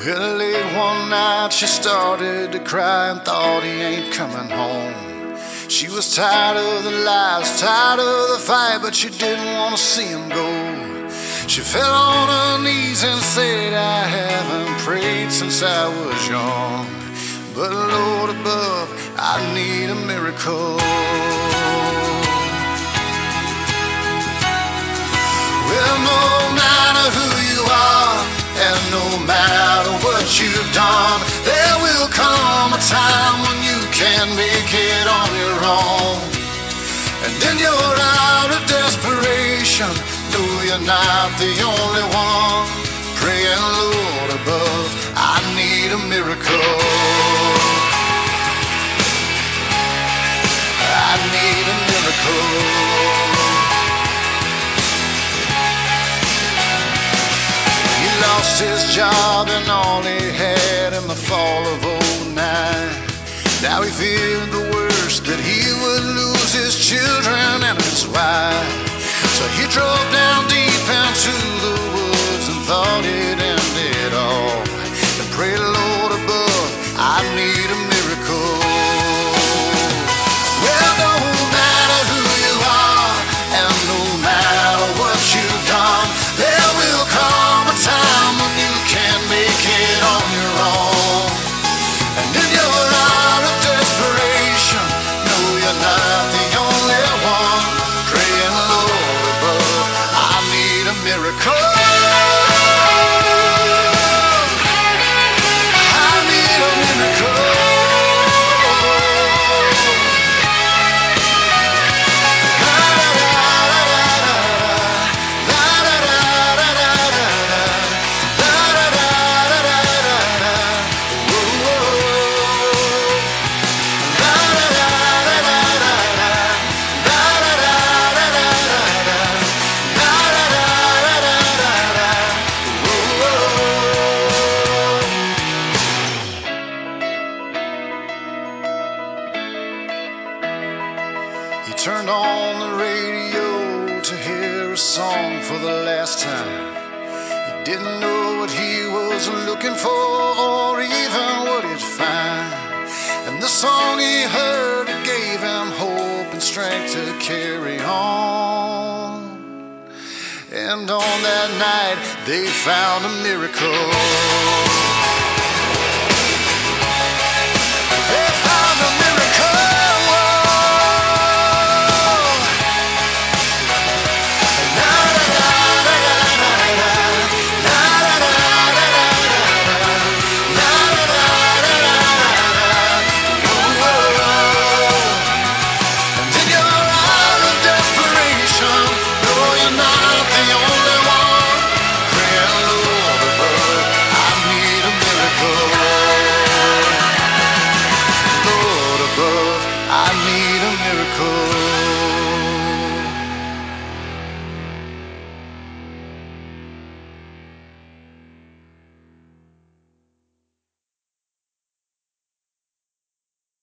Well, late one night she started to cry and thought he ain't coming home. She was tired of the lies, tired of the fight, but she didn't want to see him go. She fell on her knees and said, I haven't prayed since I was young. But Lord above, I need a miracle. What there will come a time when you can make it on your own. And in your hour of desperation, know you're not the only one. Praying, Lord above, I need a miracle. His job and all he had in the fall of 09. Now he feared the worst that he would lose his children and his wife. So he drove down deep into He turned on the radio to hear a song for the last time. He didn't know what he was looking for or even what he'd find. And the song he heard it gave him hope and strength to carry on. And on that night, they found a miracle. Lord